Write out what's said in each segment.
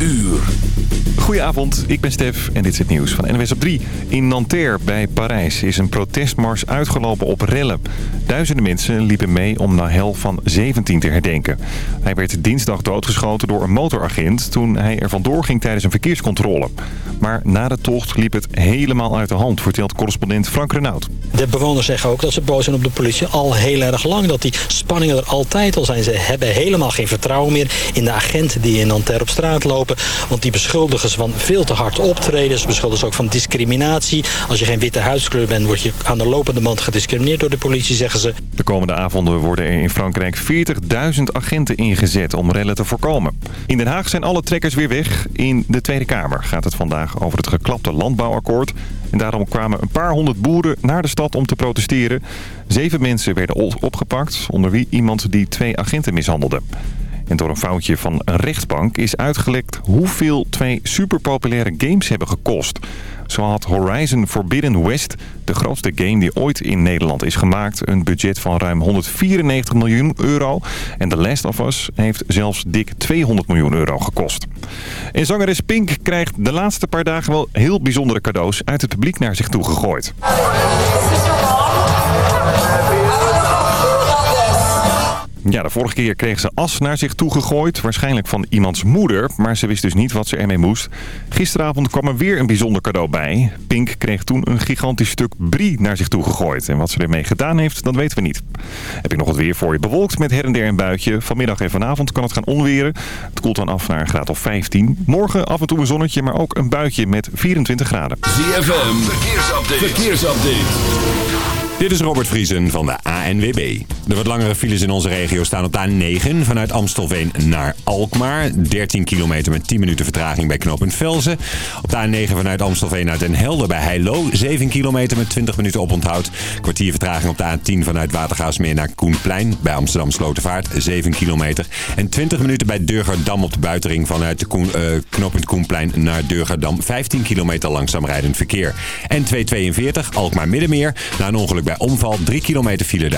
uur. Goedenavond, ik ben Stef en dit is het nieuws van NWS op 3. In Nanterre bij Parijs is een protestmars uitgelopen op rellen. Duizenden mensen liepen mee om Nahel van 17 te herdenken. Hij werd dinsdag doodgeschoten door een motoragent toen hij er vandoor ging tijdens een verkeerscontrole. Maar na de tocht liep het helemaal uit de hand, vertelt correspondent Frank Renaud. De bewoners zeggen ook dat ze boos zijn op de politie al heel erg lang. Dat die spanningen er altijd al zijn. Ze hebben helemaal geen vertrouwen meer in de agenten die in Nanterre op straat lopen. Want die beschuldigen ze van veel te hard optreden. Ze beschuldigen ze ook van discriminatie. Als je geen witte huidskleur bent, word je aan de lopende band gediscrimineerd door de politie, zeggen ze. De komende avonden worden er in Frankrijk 40.000 agenten ingezet om rellen te voorkomen. In Den Haag zijn alle trekkers weer weg. In de Tweede Kamer gaat het vandaag over het geklapte landbouwakkoord. En daarom kwamen een paar honderd boeren naar de stad om te protesteren. Zeven mensen werden opgepakt, onder wie iemand die twee agenten mishandelde. En door een foutje van een rechtbank is uitgelekt hoeveel twee superpopulaire games hebben gekost. Zo had Horizon Forbidden West, de grootste game die ooit in Nederland is gemaakt, een budget van ruim 194 miljoen euro. En The Last of Us heeft zelfs dik 200 miljoen euro gekost. En zangeres Pink krijgt de laatste paar dagen wel heel bijzondere cadeaus uit het publiek naar zich toe gegooid. Ja, de vorige keer kreeg ze as naar zich toe gegooid. Waarschijnlijk van iemands moeder. Maar ze wist dus niet wat ze ermee moest. Gisteravond kwam er weer een bijzonder cadeau bij. Pink kreeg toen een gigantisch stuk brie naar zich toe gegooid. En wat ze ermee gedaan heeft, dat weten we niet. Heb ik nog wat weer voor je bewolkt met her en der een buitje. Vanmiddag en vanavond kan het gaan onweren. Het koelt dan af naar een graad of 15. Morgen af en toe een zonnetje, maar ook een buitje met 24 graden. ZFM, verkeersupdate. verkeersupdate. Dit is Robert Vriesen van de De wat langere files in onze regio staan op de A9 vanuit Amstelveen naar Alkmaar. 13 kilometer met 10 minuten vertraging bij knooppunt Velzen. Op de A9 vanuit Amstelveen naar Den Helder bij Heilo. 7 kilometer met 20 minuten oponthoud. Kwartier vertraging op de A10 vanuit Watergaasmeer naar Koenplein. Bij Amsterdam Slotervaart 7 kilometer. En 20 minuten bij Durgerdam op de buitenring vanuit de Koen, knooppunt Koenplein naar Durgerdam. 15 kilometer langzaam rijdend verkeer. En 242 Alkmaar Middenmeer. Na een ongeluk bij omval 3 kilometer file daar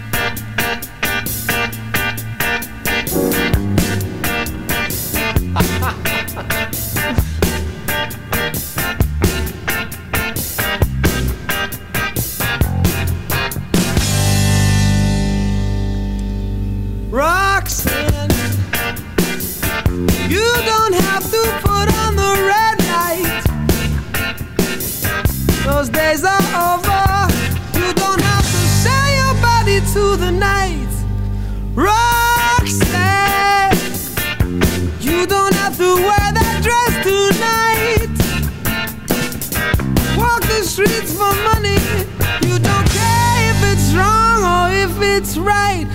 It's right.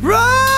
Run!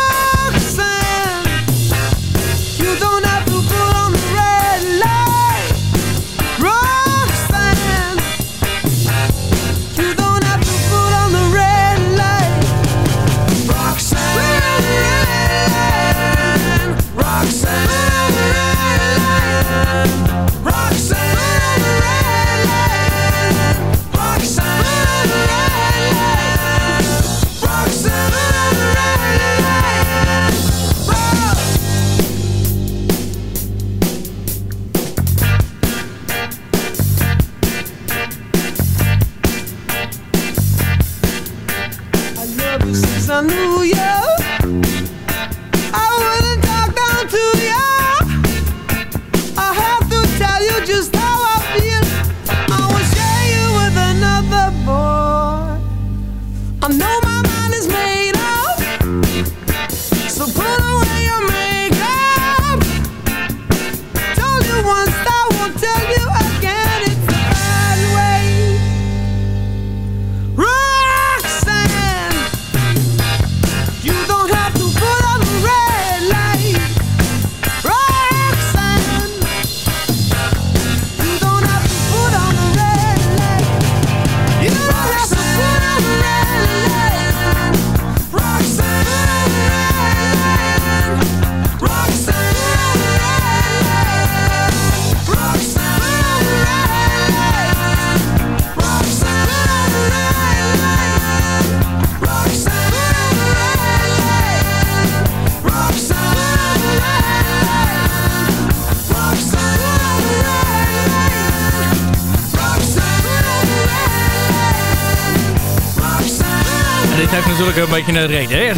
Een beetje een reden. Hè?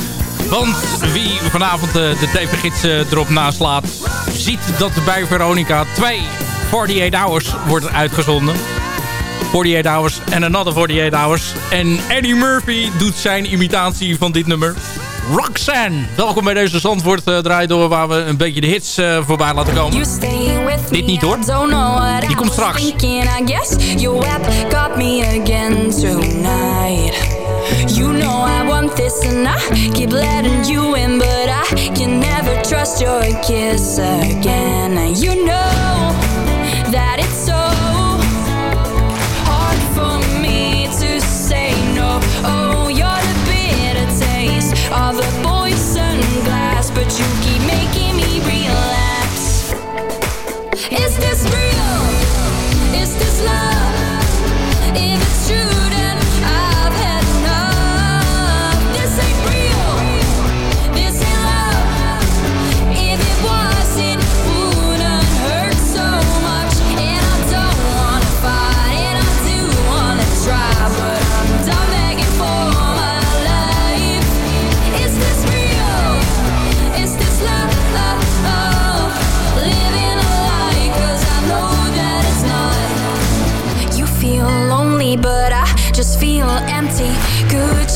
Want wie vanavond de, de TV-gids erop naslaat... ziet dat bij Veronica 2 48 Hours wordt uitgezonden. 48 Hours en Another 48 Hours. En Eddie Murphy doet zijn imitatie van dit nummer. Roxanne. Welkom bij deze Zandvoort uh, draai door waar we een beetje de hits uh, voorbij laten komen. Dit niet hoor. Die komt straks. You know I want this and I keep letting you in But I can never trust your kiss again You know that it's so hard for me to say no Oh, you're the bitter taste of the poison glass But you keep making me relapse Is this real? Is this love?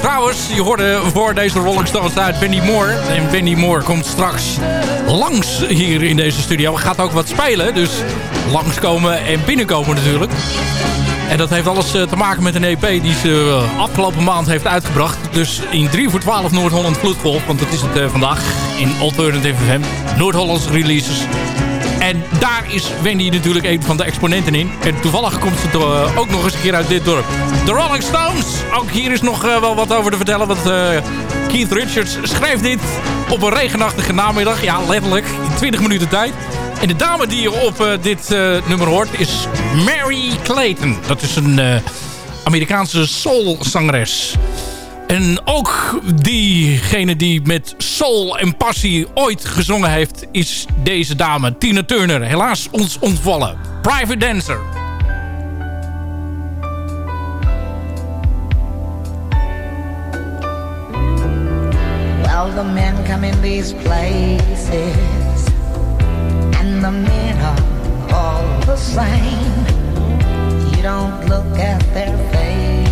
trouwens, je hoorde voor deze Rolling Stones uit Benny Moore. En Benny Moore komt straks langs hier in deze studio. Gaat ook wat spelen, dus langskomen en binnenkomen natuurlijk. En dat heeft alles eh, te maken met een EP die ze eh, afgelopen maand heeft uitgebracht. Dus in 3 voor 12 Noord-Holland Vloedgolf, want dat is het vandaag in Alternative FM. Noord-Hollands releases. En daar is Wendy natuurlijk een van de exponenten in. En toevallig komt ze uh, ook nog eens een keer uit dit dorp. De Rolling Stones. Ook hier is nog uh, wel wat over te vertellen. Want uh, Keith Richards schreef dit op een regenachtige namiddag. Ja, letterlijk. In 20 minuten tijd. En de dame die je op dit nummer hoort is Mary Clayton. Dat is een Amerikaanse soulzangeres. En ook diegene die met soul en passie ooit gezongen heeft... is deze dame, Tina Turner. Helaas ons ontvallen. Private Dancer. Well, the men come in these places And the men are all the same You don't look at their faces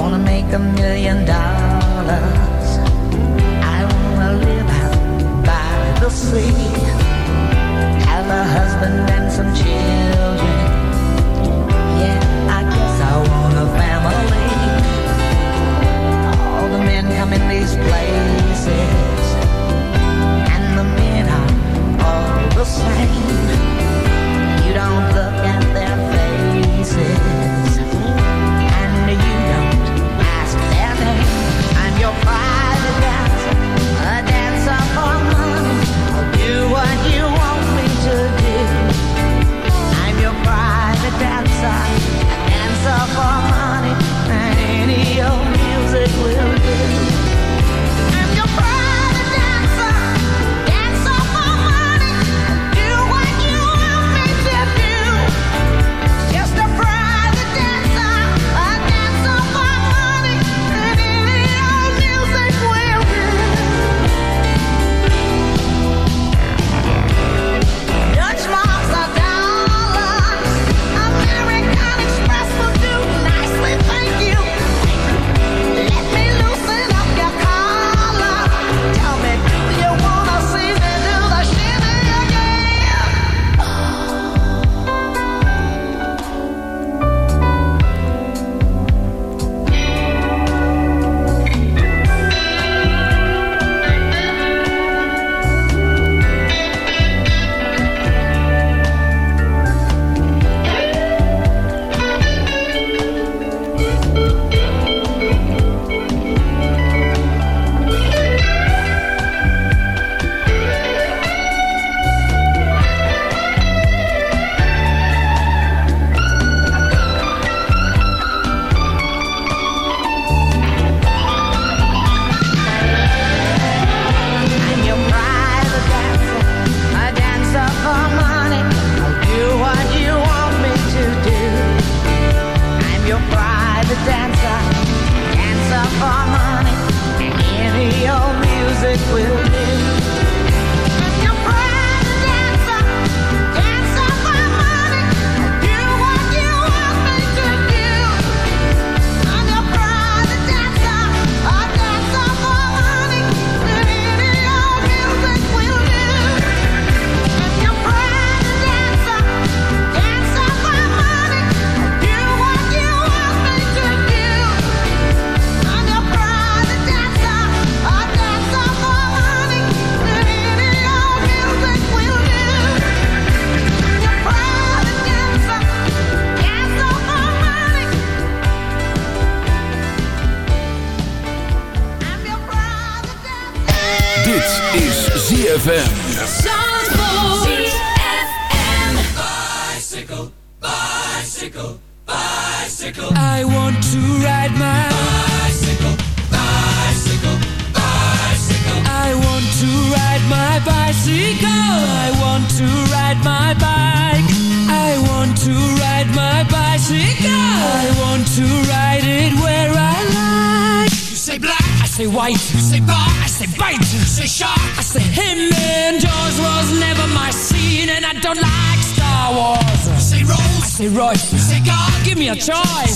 Wanna make a million dollars. I wanna live out by the sea. Have a husband and some children. Yeah, I guess I want a family. choice.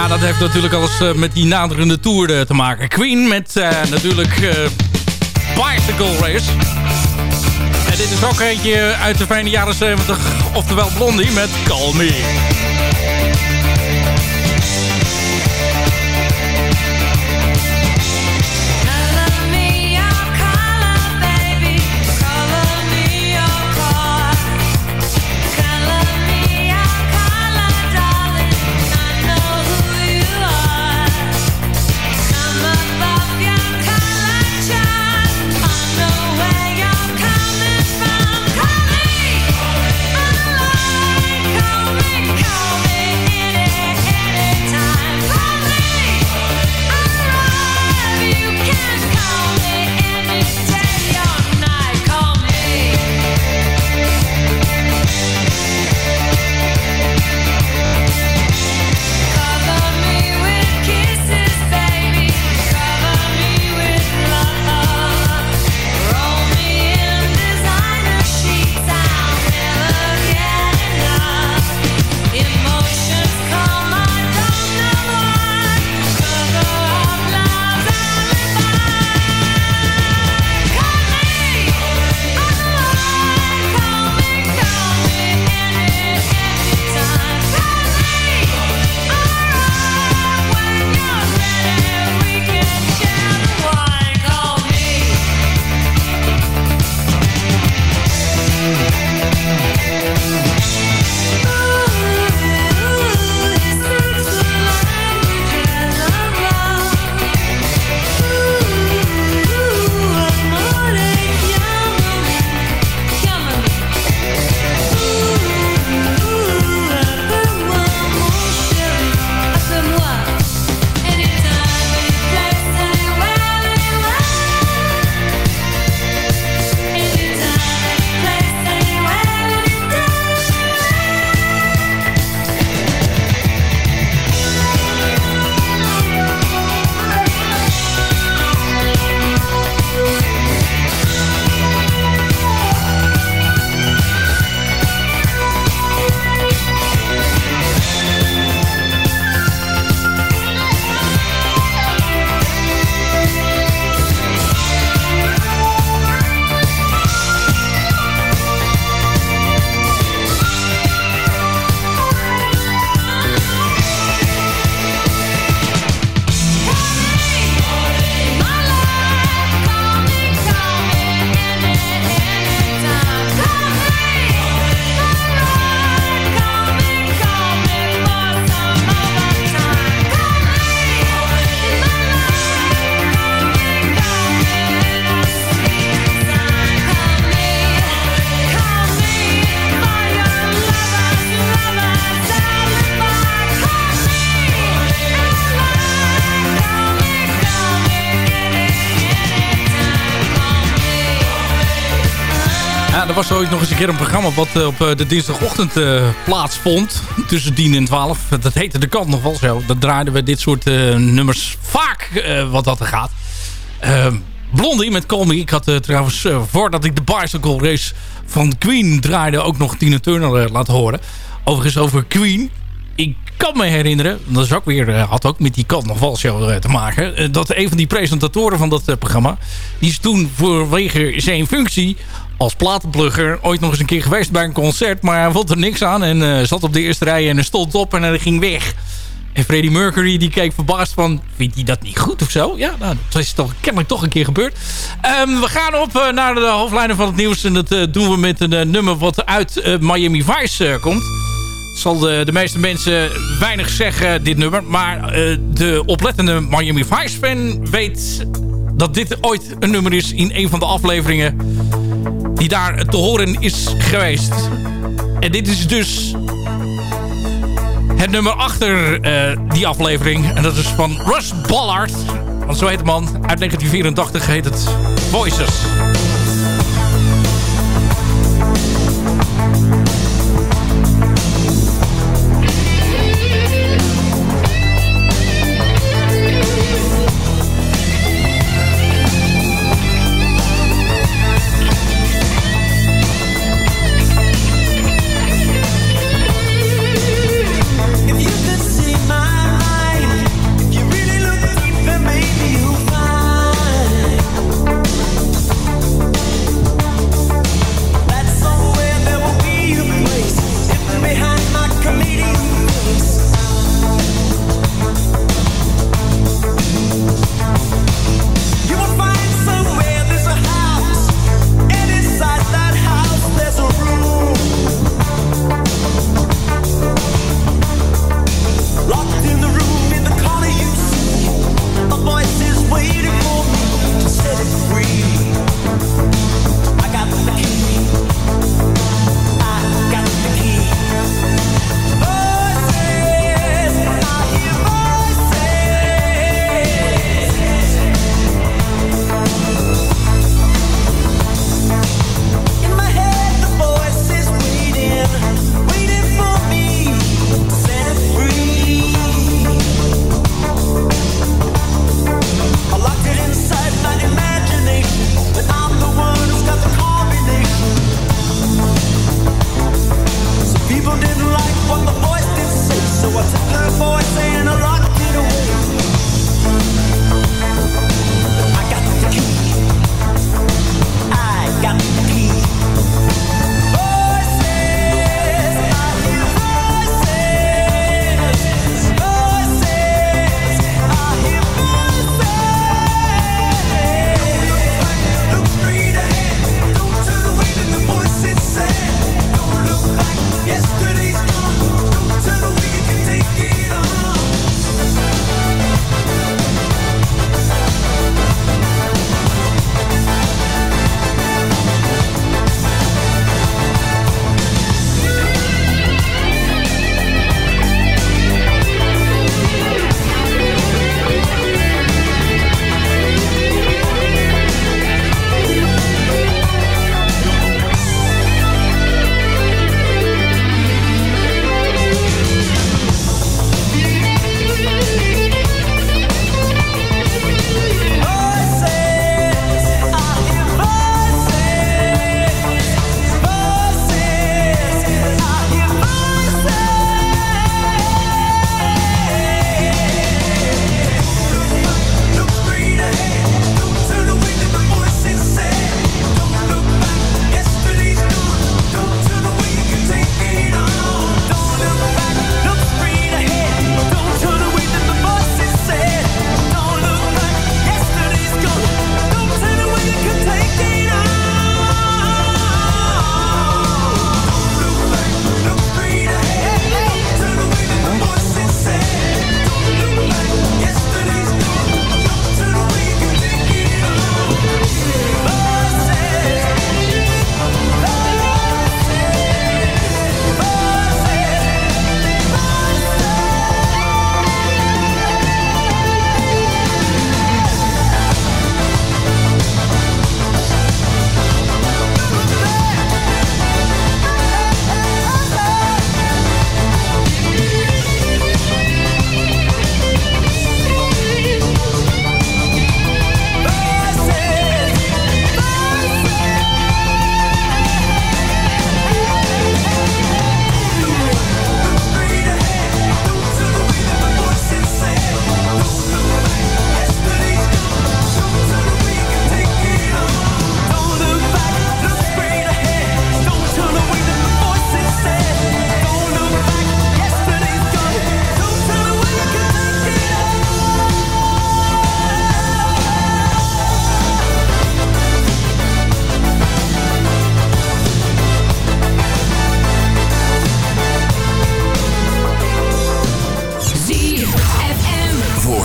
ja, dat heeft natuurlijk alles eh, met die naderende tour eh, te maken. Queen met uh, natuurlijk Bicycle Race. En dit is ook eentje uit de fijne jaren 70, oftewel Blondie met Call nog eens een keer een programma wat eh, op eh, de dinsdagochtend eh, plaatsvond. Tussen 10 en 12. Dat heette De Kant nog wel zo. Dat draaiden we dit soort nummers vaak wat dat er gaat. Ehm, Blondie met Call Me. Ik had trouwens, voordat ik de bicycle race van Queen draaide... ook nog Tina Turner laten horen. Overigens over Queen. Ik kan me herinneren, dat is ook weer, eh, had ook met die kant nog wel show eh, te maken... eh, dat een van die presentatoren van dat programma... die is toen vanwege zijn functie als platenplugger ooit nog eens een keer geweest bij een concert... maar hij vond er niks aan en zat op de eerste rij en stond op en hij ging weg... En Freddie Mercury die keek verbaasd van... Vindt hij dat niet goed of zo? Ja, nou, dat is toch kennelijk toch een keer gebeurd. Ehm, we gaan op naar de hoofdlijnen van het nieuws. En dat doen we met een nummer wat uit Miami Vice komt. Zal de, de meeste mensen weinig zeggen, dit nummer. Maar eh, de oplettende Miami Vice fan weet dat dit ooit een nummer is... in een van de afleveringen die daar te horen is geweest. En dit is dus het nummer achter eh, die aflevering. En dat is van Russ Ballard. Want zo heet de man. Uit 1984 heet het Voices.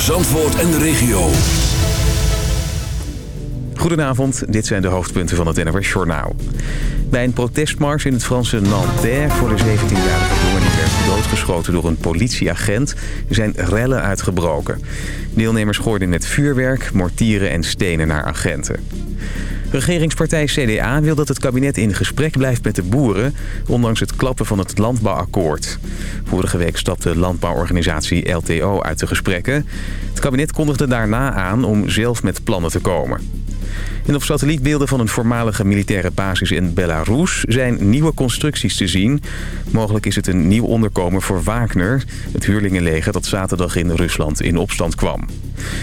Zandvoort en de regio. Goedenavond, dit zijn de hoofdpunten van het NRS Journaal. Bij een protestmars in het Franse Nanterre voor de 17-jarige jongen die werd doodgeschoten door een politieagent zijn rellen uitgebroken. Deelnemers gooiden net vuurwerk, mortieren en stenen naar agenten. Regeringspartij CDA wil dat het kabinet in gesprek blijft met de boeren... ondanks het klappen van het landbouwakkoord. Vorige week stapte landbouworganisatie LTO uit de gesprekken. Het kabinet kondigde daarna aan om zelf met plannen te komen. En op satellietbeelden van een voormalige militaire basis in Belarus zijn nieuwe constructies te zien. Mogelijk is het een nieuw onderkomen voor Wagner, het huurlingenleger dat zaterdag in Rusland in opstand kwam.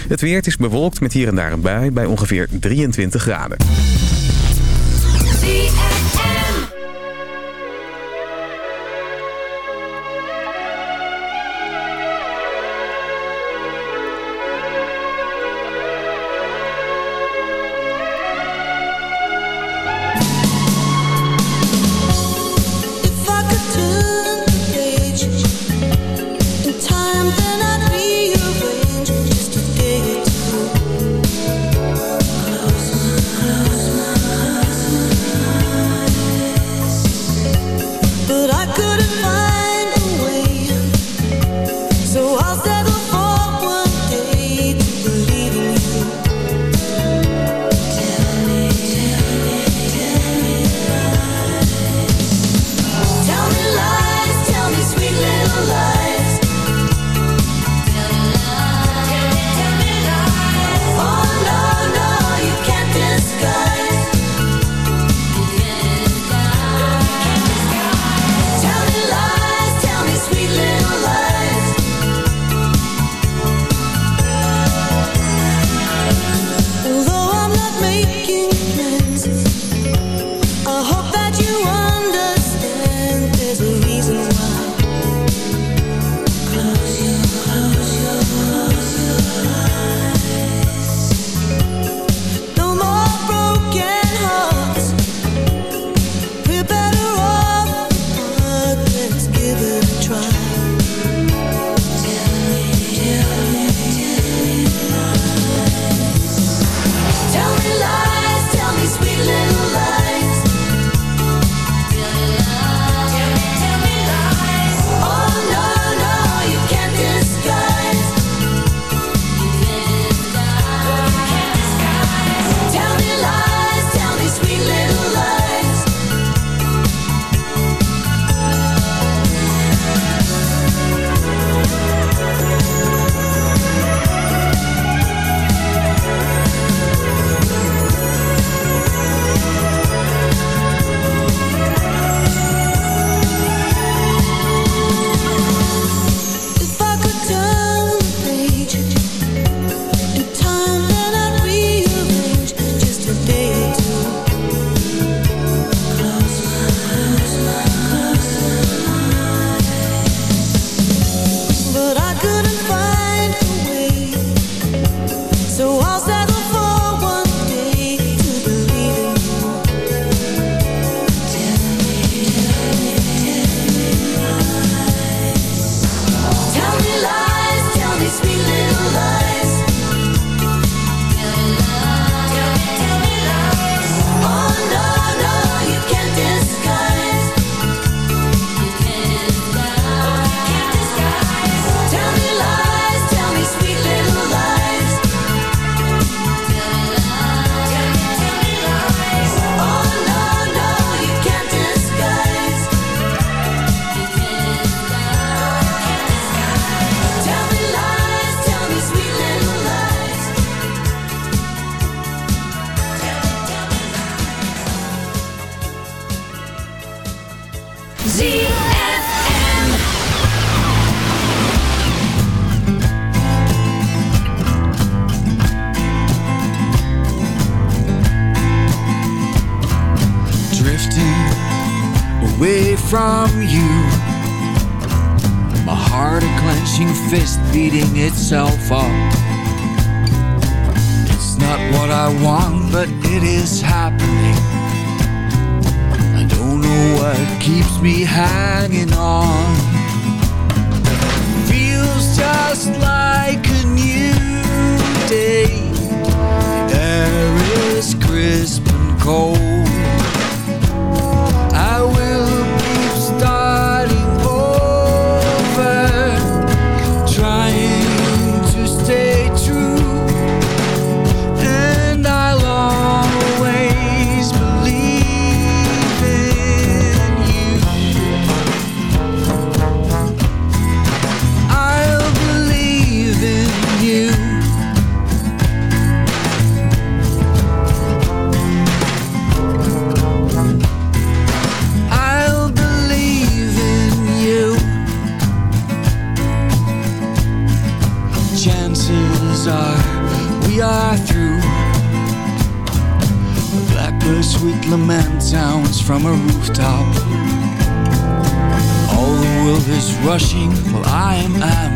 Het weer is bewolkt met hier en daar een bui bij ongeveer 23 graden. From a rooftop. All the world is rushing while I am ambling.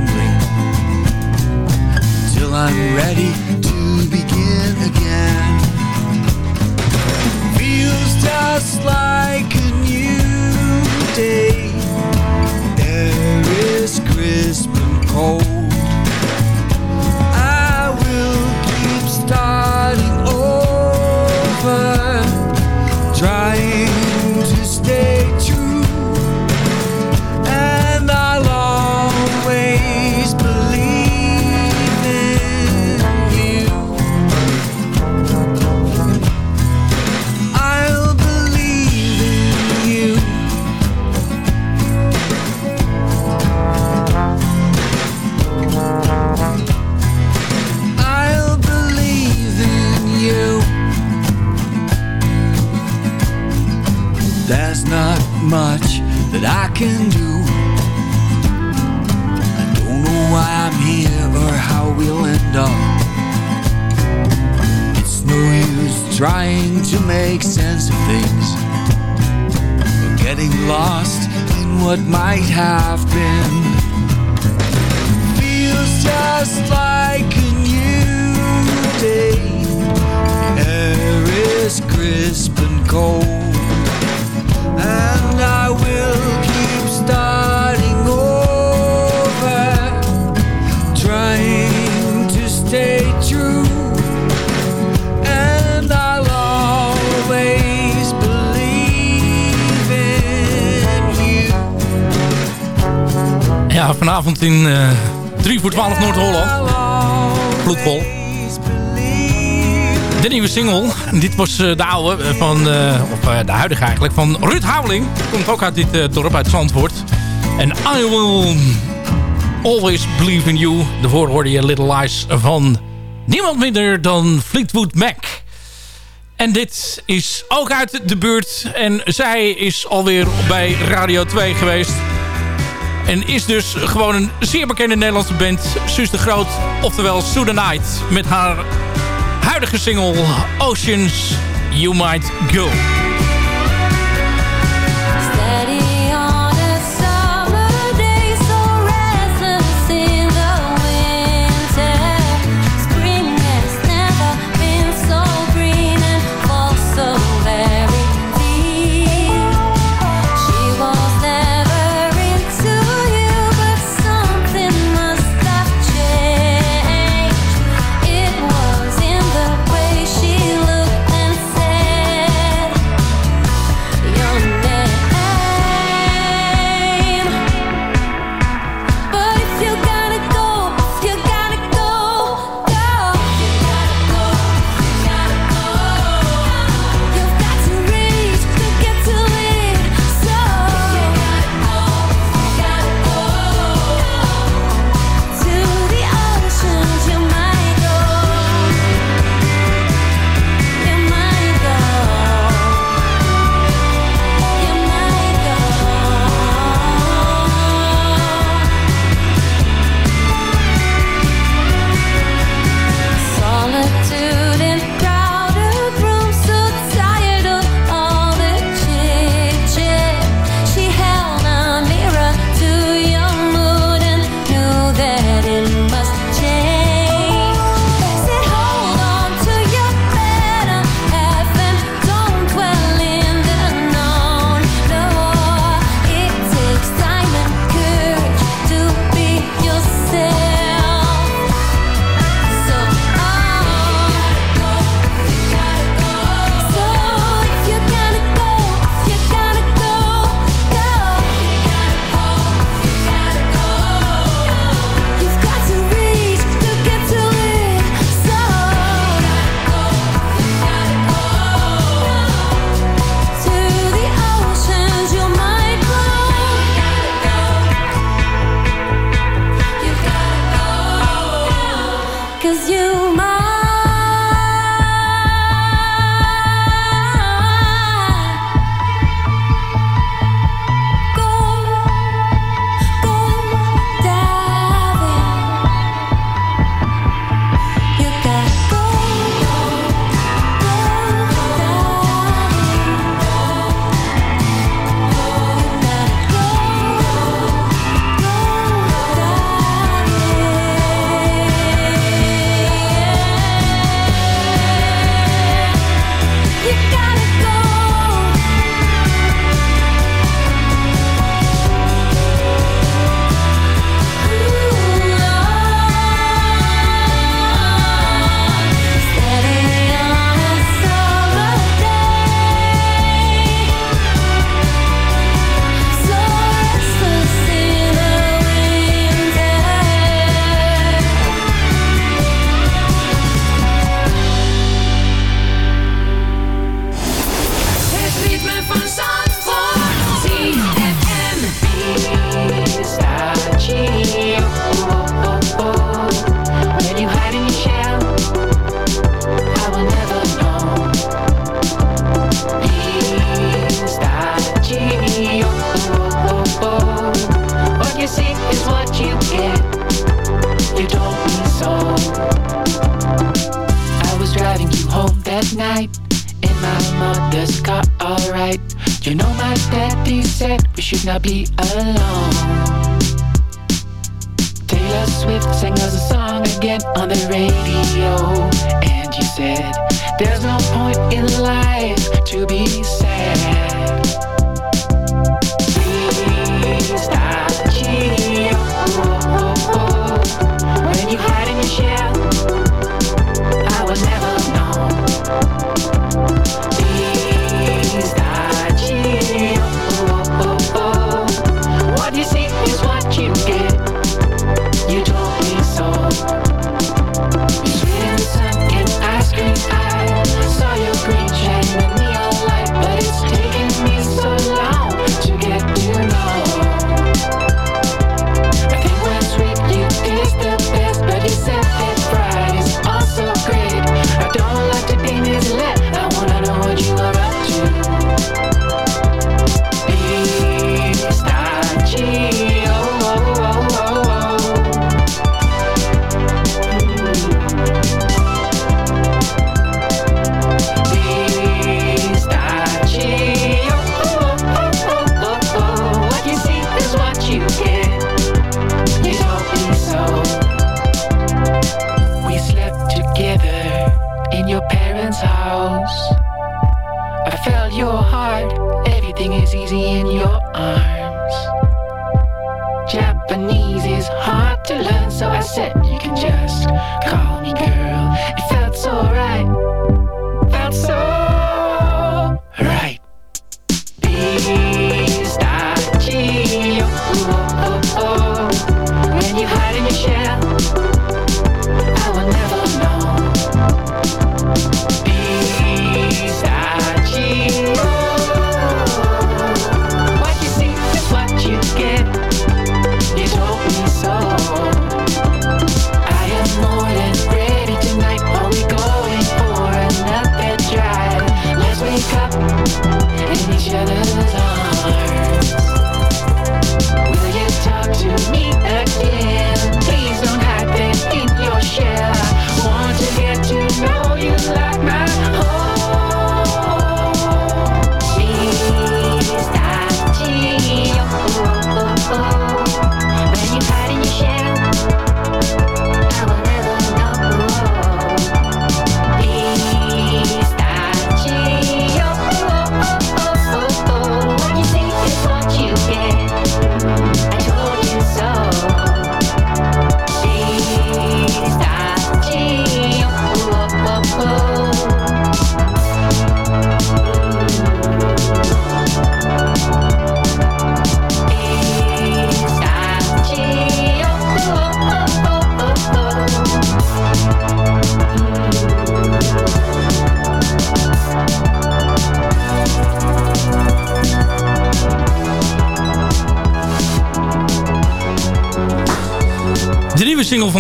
Vanavond in eh 3 voor 12 Noord-Holland. Bloedvol. De nieuwe single. Dit was eh, de oude, eh, van, eh, of eh, de huidige eigenlijk, van Ruud Houweling. Komt ook uit dit eh, dorp, uit Zandvoort. En I will always believe in you. Daarvoor hoorde je Little Lies van niemand minder dan Fleetwood Mac. En dit is ook uit de buurt. En zij is alweer bij Radio 2 geweest. En is dus gewoon een zeer bekende Nederlandse band. Suus de Groot, oftewel Sue the Night. Met haar huidige single Oceans You Might Go.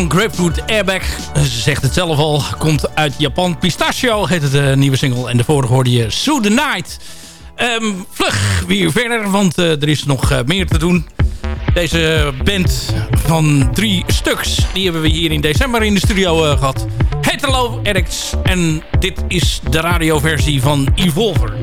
Grapefruit Airbag, ze zegt het zelf al, komt uit Japan. Pistachio heet het uh, nieuwe single en de vorige hoorde je Sue the Night. Ehm, vlug weer verder, want eh, er is nog eh, meer te doen. Deze band van drie stuks, die hebben we hier in december in de studio gehad. Hetero Addicts en dit is de radioversie van Evolver.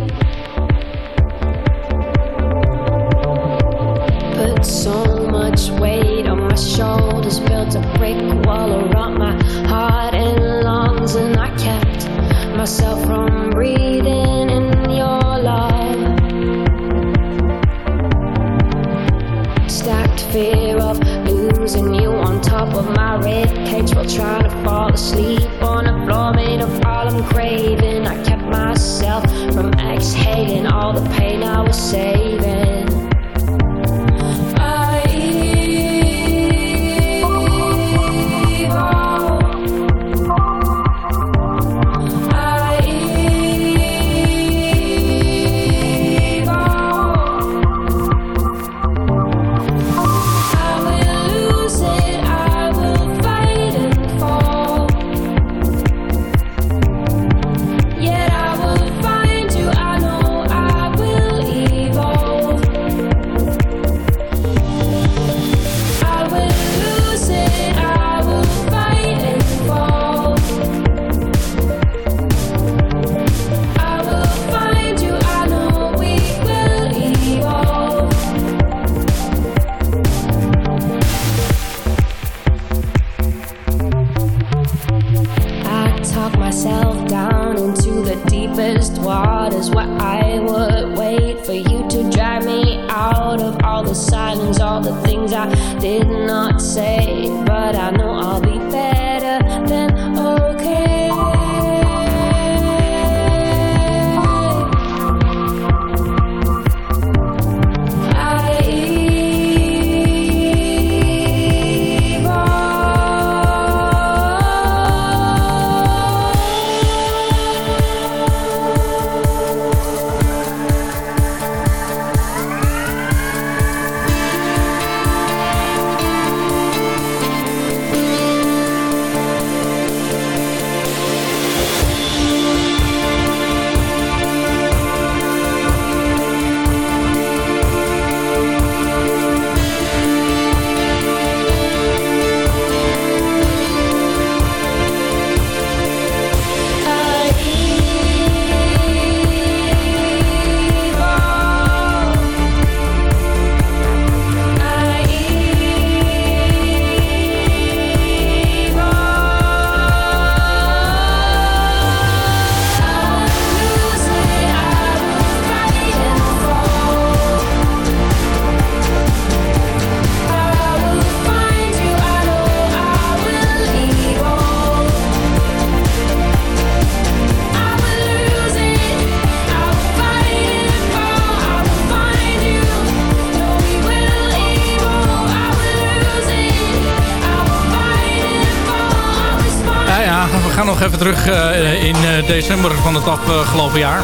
Nog even terug eh, in eh, december van het afgelopen jaar.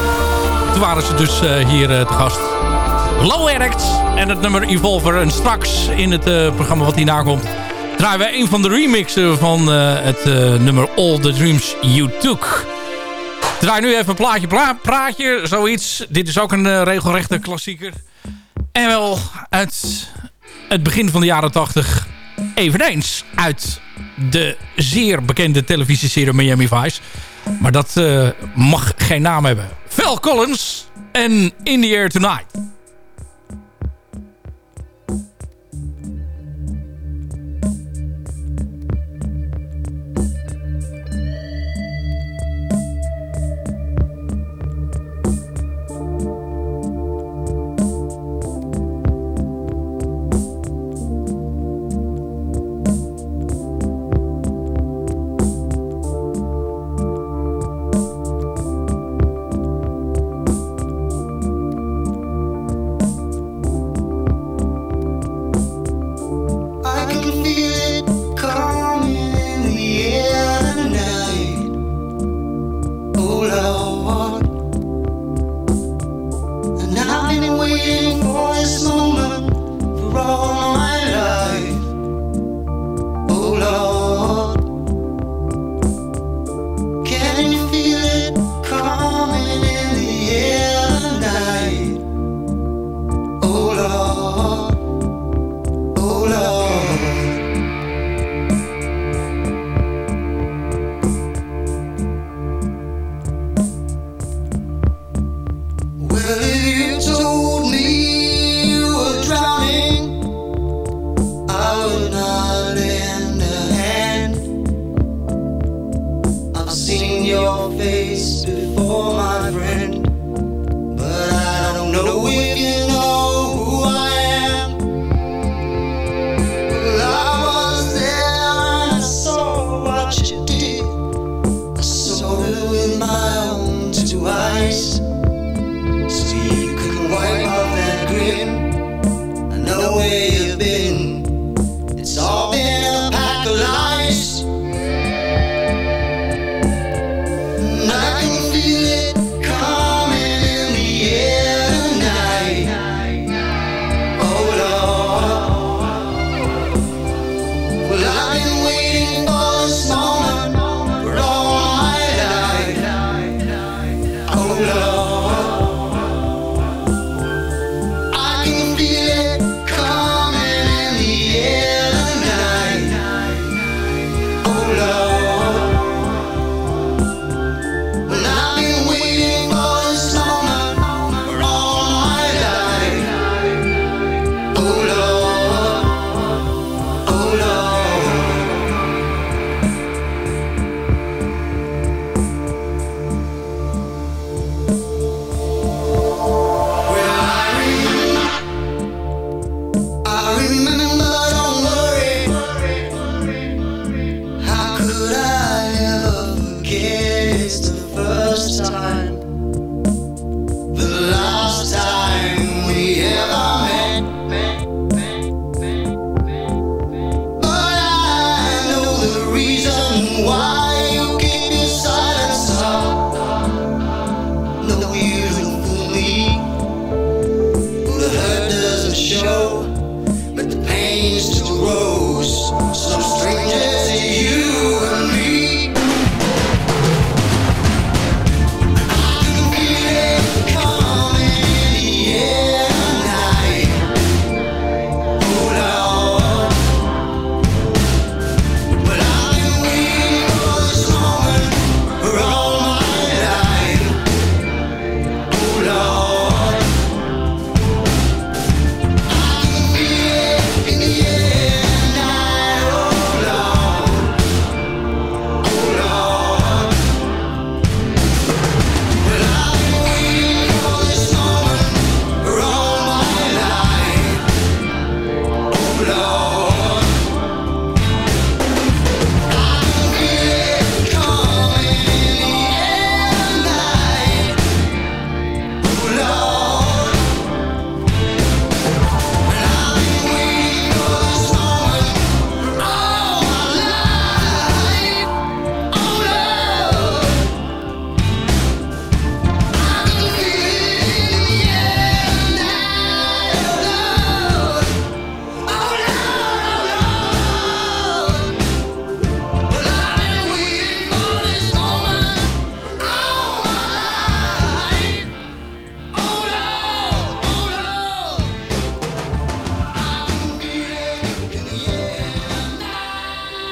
Toen waren ze dus eh, hier te gast. Low Erect en het nummer Evolver. En straks in het programma wat hierna komt... draaien we een van de remixen van het nummer All the Dreams You Took. Draai nu even plaatje, pla praatje, zoiets. Dit is ook een regelrechte klassieker. En wel uit het begin van de jaren 80 eveneens uit de zeer bekende televisieserie Miami Vice. Maar dat eh, mag geen naam hebben. Phil Collins en In the Air Tonight.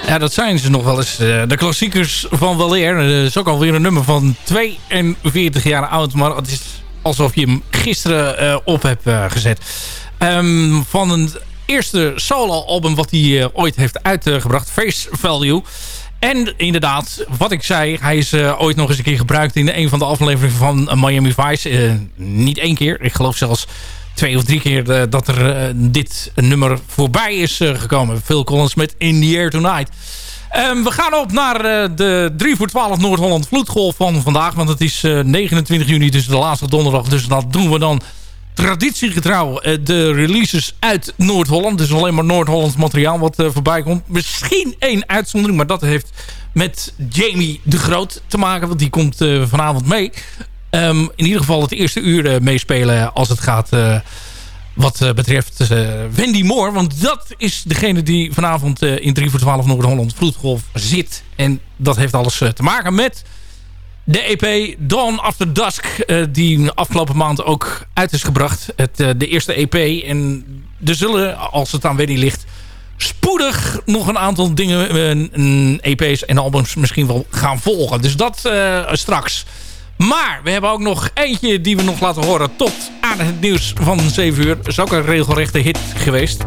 Ja, dat zijn ze nog wel eens. eh, de klassiekers van Waleer. Dat is ook alweer een nummer van 42 jaar oud. Maar het is alsof je hem gisteren eh, op hebt eh, gezet. Ehm, van een eerste solo-album wat hij eh, ooit heeft uitgebracht. Face Value. En inderdaad, wat ik zei, hij is eh, ooit nog eens een keer gebruikt in een van de afleveringen van eh, Miami Vice. Eh, niet één keer, ik geloof zelfs twee of drie keer eh, dat er eh, dit nummer voorbij is eh, gekomen. Phil Collins met In the Air Tonight. Ehm, we gaan op naar de 3 voor 12 Noord-Holland Vloedgolf van vandaag. Want het is eh, 29 juni, dus de laatste donderdag. Dus dat doen we dan traditiegetrouw de releases uit Noord-Holland. Dus alleen maar Noord-Hollands materiaal wat voorbij komt. Misschien één uitzondering, maar dat heeft met Jamie de Groot te maken. Want die komt vanavond mee. Ehm, in ieder geval het eerste uur eh, meespelen als het gaat... eh, wat eh, betreft Wendy Moore. Want dat is degene die vanavond in 3 voor 12 Noord-Holland Vloedgolf zit. En dat heeft alles te maken met de EP Dawn After Dusk. die afgelopen maand ook uit is gebracht. Het, de eerste EP. En er zullen, als het aan Wendy ligt... spoedig nog een aantal dingen, EP's en albums misschien wel gaan volgen. Dus dat straks. Maar we hebben ook nog eentje die we nog laten horen tot aan het nieuws van 7 uur. Is ook een regelrechte hit geweest.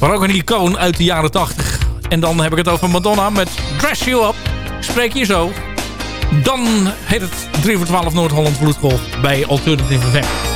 Maar ook een icoon uit de jaren 80. En dan heb ik het over Madonna met Dress You Up. Spreek je zo. Dan heet het 3 voor 12 Noord-Holland Vloedgolf bij Alternative FM.